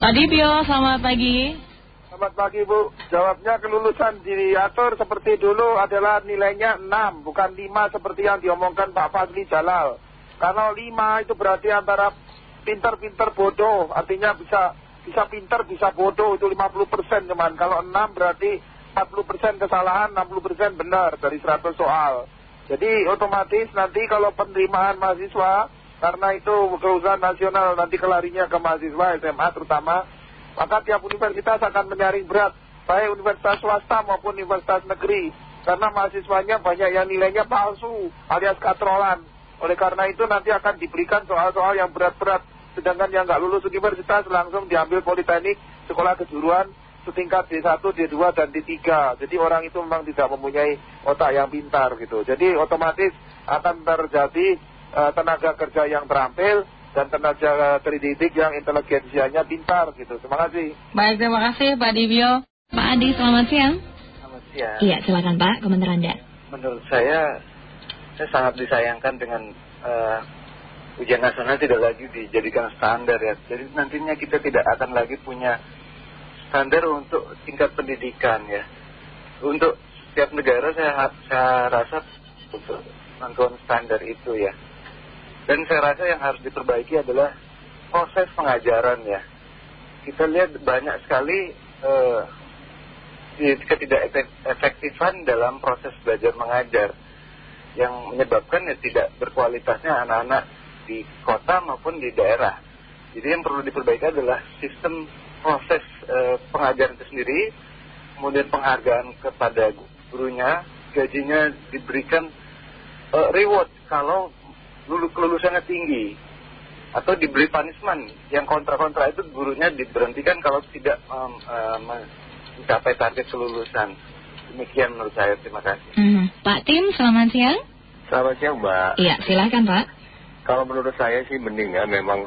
Pak Dibio, selamat pagi. Selamat pagi Bu. Jawabnya kelulusan diatur seperti dulu adalah nilainya 6, bukan 5 seperti yang diomongkan Pak Fadli Jalal. Kalau 5 itu berarti antara pinter-pinter bodoh, artinya bisa bisa pinter, bisa bodoh, itu 50% cuman. Kalau 6 berarti 40% kesalahan, 60% benar dari 100 soal. Jadi otomatis nanti kalau penerimaan mahasiswa karena itu kerusakan nasional nanti kelarinya ke mahasiswa SMA terutama, maka tiap universitas akan menyaring berat, baik universitas swasta maupun universitas negeri, karena mahasiswanya banyak yang nilainya palsu alias katrolan. Oleh karena itu nanti akan diberikan soal-soal yang berat-berat, sedangkan yang nggak lulus universitas langsung diambil politeknik, sekolah kejuruan, setingkat D1, D2, dan D3. Jadi orang itu memang tidak mempunyai otak yang pintar gitu. Jadi otomatis akan terjadi Eh, tenaga kerja yang terampil dan tenaga terdidik yang inteligensianya pintar gitu. Terima kasih. Baik, terima kasih Pak Dibio. Pak Adi, selamat siang. Selamat siang. Iya, silakan Pak, komentar Anda. Menurut saya, saya sangat disayangkan dengan uh, ujian nasional tidak lagi dijadikan standar ya. Jadi nantinya kita tidak akan lagi punya standar untuk tingkat pendidikan ya. Untuk setiap negara saya, saya rasa untuk bantuan standar itu ya. Dan saya rasa yang harus diperbaiki adalah proses pengajaran ya. Kita lihat banyak sekali uh, ketidakefektifan dalam proses belajar mengajar yang menyebabkan ya tidak berkualitasnya anak-anak di kota maupun di daerah. Jadi yang perlu diperbaiki adalah sistem proses uh, pengajaran itu sendiri, kemudian penghargaan kepada gurunya, gajinya diberikan uh, reward kalau kelulusannya tinggi. Atau diberi punishment. Yang kontra-kontra itu gurunya diberhentikan kalau tidak mencapai target kelulusan. Demikian menurut saya. Terima kasih. -hmm. Pak Tim selamat siang. Selamat siang Mbak. Iya silahkan Pak. Kalau menurut saya sih mendingan memang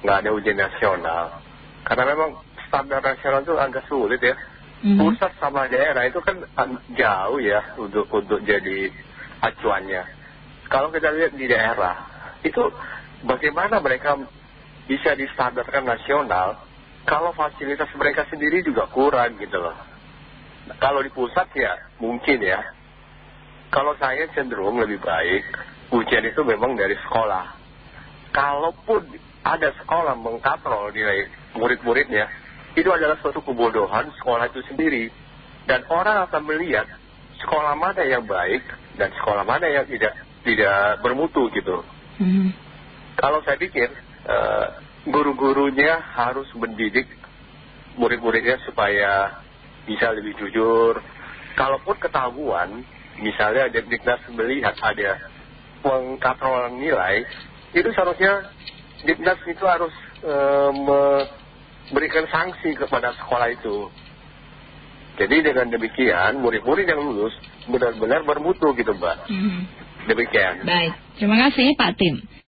nggak ada ujian nasional. Karena memang standar nasional itu agak sulit ya. -hmm. pusat sama daerah itu kan jauh ya untuk untuk jadi acuannya kalau kita lihat di daerah, itu bagaimana mereka bisa distandarkan nasional kalau fasilitas mereka sendiri juga kurang gitu loh. Kalau di pusat ya mungkin ya. Kalau saya cenderung lebih baik ujian itu memang dari sekolah. Kalaupun ada sekolah mengkatrol nilai murid-muridnya, itu adalah suatu kebodohan sekolah itu sendiri. Dan orang akan melihat sekolah mana yang baik dan sekolah mana yang tidak tidak bermutu gitu. -hmm. Kalau saya pikir uh, guru-gurunya harus mendidik murid-muridnya supaya bisa lebih jujur. Kalaupun ketahuan, misalnya ada Diknas melihat ada pengkatrolan nilai, itu seharusnya Diknas itu harus uh, memberikan sanksi kepada sekolah itu. Jadi dengan demikian, murid-murid yang lulus benar-benar bermutu gitu Mbak. -hmm. Demikian. Baik, terima kasih Pak Tim.